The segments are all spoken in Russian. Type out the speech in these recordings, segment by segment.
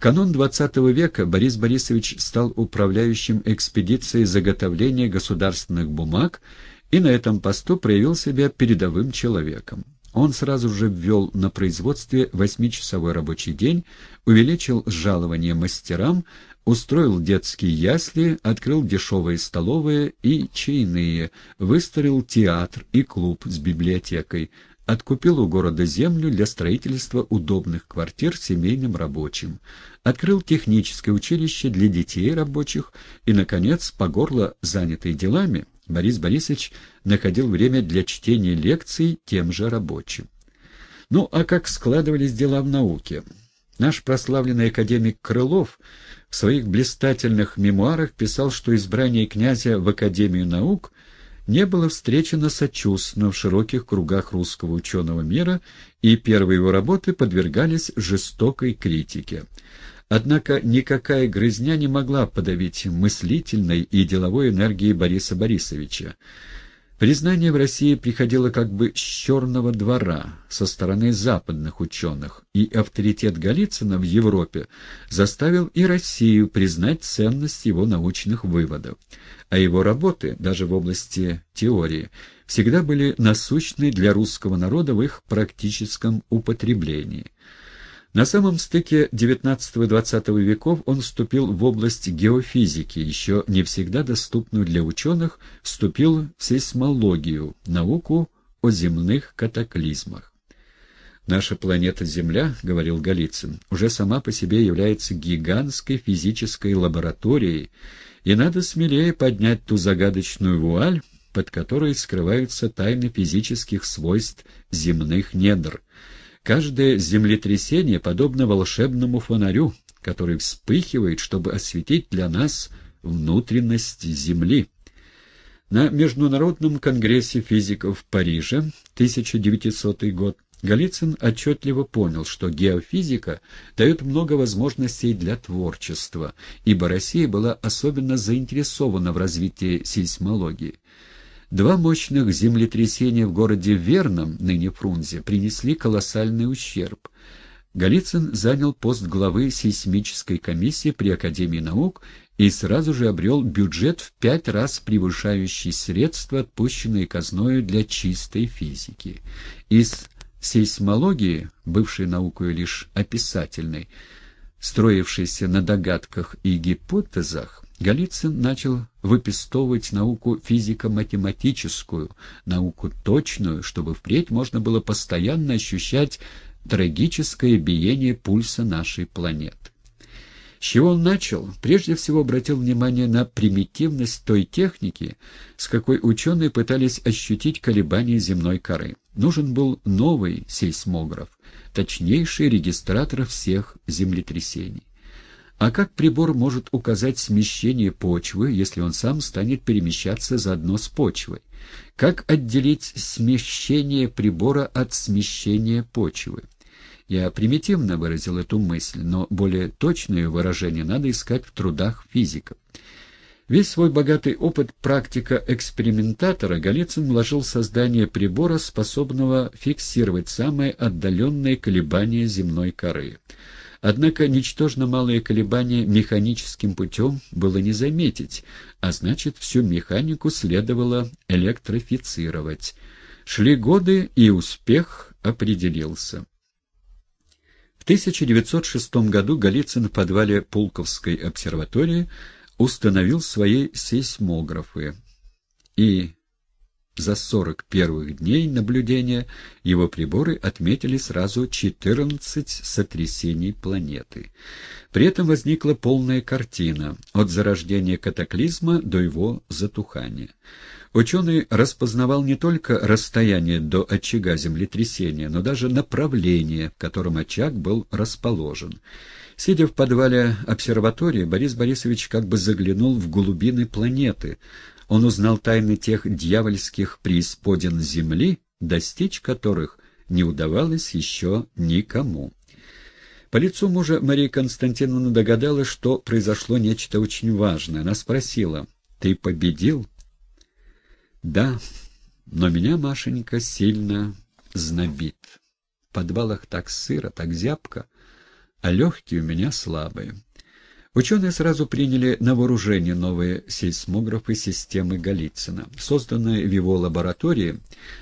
В канун XX века Борис Борисович стал управляющим экспедицией заготовления государственных бумаг и на этом посту проявил себя передовым человеком. Он сразу же ввел на производстве восьмичасовой рабочий день, увеличил жалование мастерам, устроил детские ясли, открыл дешевые столовые и чайные, выстроил театр и клуб с библиотекой, откупил у города землю для строительства удобных квартир семейным рабочим, открыл техническое училище для детей рабочих и, наконец, по горло занятый делами, Борис Борисович находил время для чтения лекций тем же рабочим. Ну, а как складывались дела в науке? Наш прославленный академик Крылов в своих блистательных мемуарах писал, что избрание князя в Академию наук не было встречено сочувственно в широких кругах русского ученого мира, и первые его работы подвергались жестокой критике. Однако никакая грызня не могла подавить мыслительной и деловой энергии Бориса Борисовича. Признание в России приходило как бы с черного двора, со стороны западных ученых, и авторитет Голицына в Европе заставил и Россию признать ценность его научных выводов. А его работы, даже в области теории, всегда были насущны для русского народа в их практическом употреблении. На самом стыке XIX и XX веков он вступил в область геофизики, еще не всегда доступную для ученых, вступил в сейсмологию, науку о земных катаклизмах. «Наша планета Земля, — говорил Голицын, — уже сама по себе является гигантской физической лабораторией, и надо смелее поднять ту загадочную вуаль, под которой скрываются тайны физических свойств земных недр, Каждое землетрясение подобно волшебному фонарю, который вспыхивает, чтобы осветить для нас внутренность Земли. На Международном конгрессе физиков в Париже, 1900 год, Голицын отчетливо понял, что геофизика дает много возможностей для творчества, ибо Россия была особенно заинтересована в развитии сейсмологии. Два мощных землетрясения в городе Верном, ныне Фрунзе, принесли колоссальный ущерб. Голицын занял пост главы сейсмической комиссии при Академии наук и сразу же обрел бюджет в пять раз превышающий средства, отпущенные казною для чистой физики. Из сейсмологии, бывшей наукой лишь описательной, строившейся на догадках и гипотезах, Голицын начал выпистовывать науку физико-математическую, науку точную, чтобы впредь можно было постоянно ощущать трагическое биение пульса нашей планеты. С чего он начал? Прежде всего обратил внимание на примитивность той техники, с какой ученые пытались ощутить колебания земной коры. Нужен был новый сейсмограф, точнейший регистратор всех землетрясений. А как прибор может указать смещение почвы, если он сам станет перемещаться заодно с почвой? Как отделить смещение прибора от смещения почвы? Я примитивно выразил эту мысль, но более точное выражение надо искать в трудах физиков. Весь свой богатый опыт практика-экспериментатора Голицын вложил в создание прибора, способного фиксировать самые отдаленные колебания земной коры. Однако ничтожно малые колебания механическим путем было не заметить, а значит, всю механику следовало электрифицировать. Шли годы, и успех определился. В 1906 году Голицын в подвале Пулковской обсерватории установил свои сейсмографы и за 40 первых дней наблюдения его приборы отметили сразу 14 сотрясений планеты. При этом возникла полная картина от зарождения катаклизма до его затухания. Ученый распознавал не только расстояние до очага землетрясения, но даже направление, в котором очаг был расположен. Сидя в подвале обсерватории, Борис Борисович как бы заглянул в глубины планеты, он узнал тайны тех дьявольских преисподин земли, достичь которых не удавалось еще никому. По лицу мужа Мария Константиновна догадалась, что произошло нечто очень важное. Она спросила, «Ты победил?» «Да, но меня, Машенька, сильно знобит. В подвалах так сыро, так зябко. а легкие у меня слабые. Ученые сразу приняли на вооружение новые сейсмографы системы Голицына. Созданные в его лаборатории,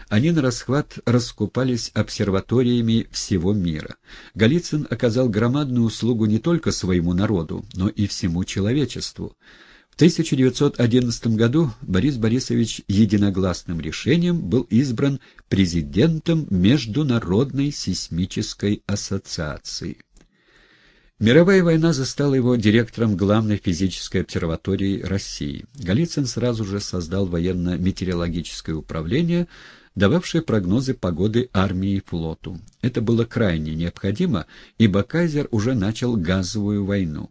они на расхват раскупались обсерваториями всего мира. Голицын оказал громадную услугу не только своему народу, но и всему человечеству. В 1911 году Борис Борисович единогласным решением был избран президентом Международной сейсмической ассоциации. Мировая война застала его директором главной физической обсерватории России. Голицын сразу же создал военно-метеорологическое управление, дававшее прогнозы погоды армии и флоту. Это было крайне необходимо, ибо Кайзер уже начал газовую войну.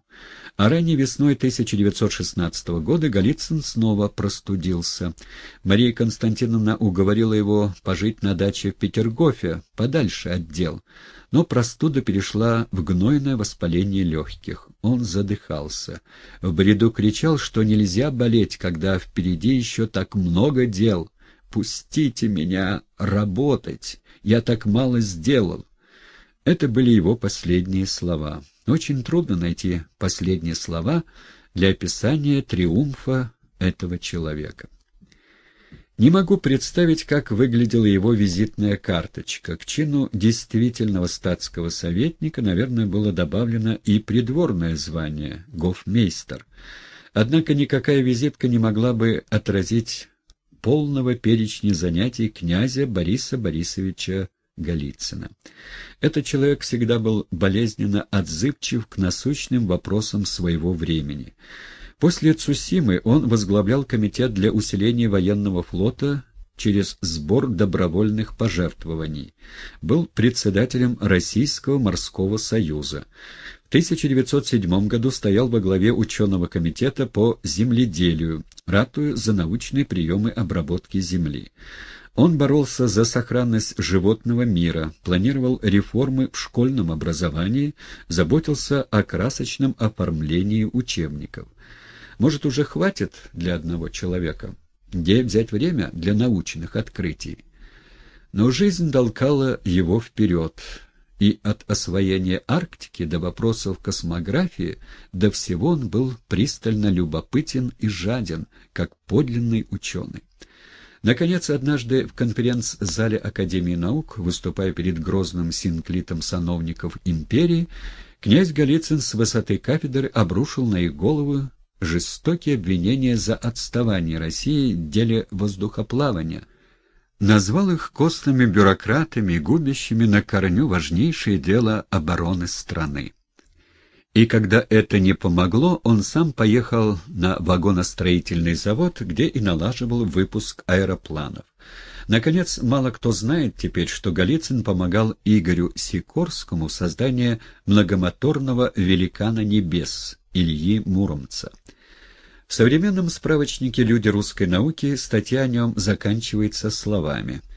А ранней весной 1916 года Голицын снова простудился. Мария Константиновна уговорила его пожить на даче в Петергофе, подальше от дел. Но простуда перешла в гнойное воспаление легких. Он задыхался. В бреду кричал, что нельзя болеть, когда впереди еще так много дел. «Пустите меня работать! Я так мало сделал!» Это были его последние слова. Очень трудно найти последние слова для описания триумфа этого человека. Не могу представить, как выглядела его визитная карточка. К чину действительного статского советника, наверное, было добавлено и придворное звание — гофмейстер. Однако никакая визитка не могла бы отразить полного перечня занятий князя Бориса Борисовича Голицына. Этот человек всегда был болезненно отзывчив к насущным вопросам своего времени. После Цусимы он возглавлял комитет для усиления военного флота через сбор добровольных пожертвований. Был председателем Российского морского союза. В 1907 году стоял во главе ученого комитета по земледелию, ратуя за научные приемы обработки земли. Он боролся за сохранность животного мира, планировал реформы в школьном образовании, заботился о красочном оформлении учебников. Может, уже хватит для одного человека? Где взять время для научных открытий? Но жизнь толкала его вперед, и от освоения Арктики до вопросов космографии до всего он был пристально любопытен и жаден, как подлинный ученый. Наконец, однажды в конференц-зале Академии наук, выступая перед грозным синклитом сановников империи, князь Голицын с высоты кафедры обрушил на их головы жестокие обвинения за отставание России в деле воздухоплавания, назвал их костными бюрократами, губящими на корню важнейшее дело обороны страны. И когда это не помогло, он сам поехал на вагоностроительный завод, где и налаживал выпуск аэропланов. Наконец, мало кто знает теперь, что Голицын помогал Игорю Сикорскому в создании многомоторного «Великана небес» Ильи Муромца. В современном справочнике «Люди русской науки» статья о нем заканчивается словами –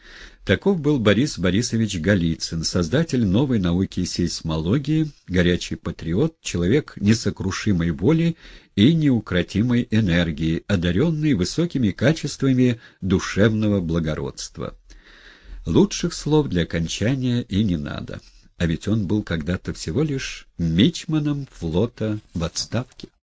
Таков был Борис Борисович Голицын, создатель новой науки сейсмологии, горячий патриот, человек несокрушимой воли и неукротимой энергии, одаренный высокими качествами душевного благородства. Лучших слов для окончания и не надо. А ведь он был когда-то всего лишь мичманом флота в отставке.